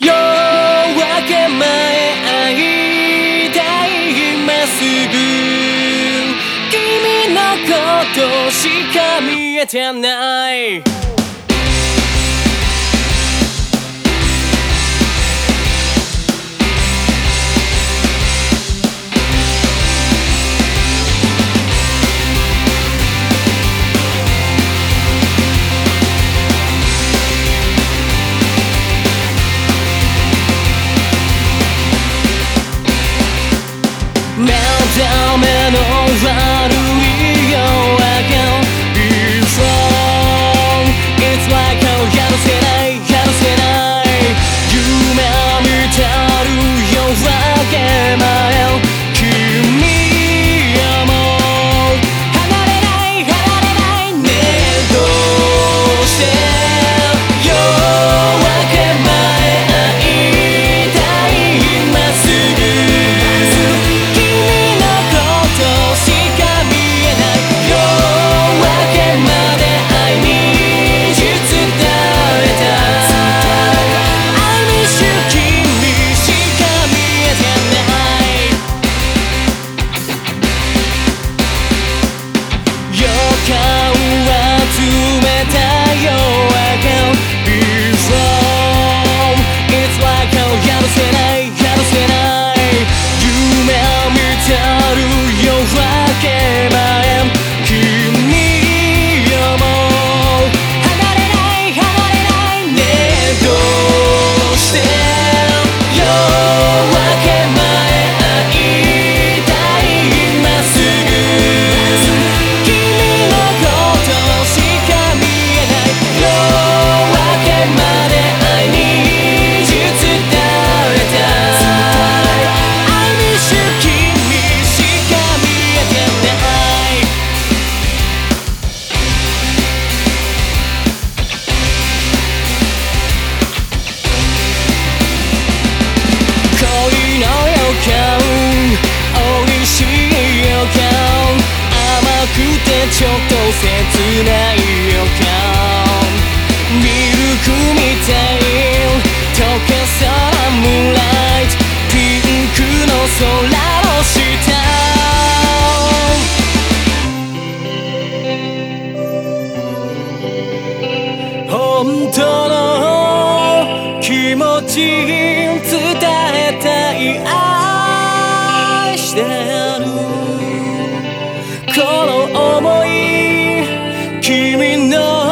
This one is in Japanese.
夜明け前会いたい今すぐ君のことしか見えてないちょっと切ない予感ミルクみたい溶けさらムライトピンクの空の下本当の気持ち伝えたい愛してる。この思い君の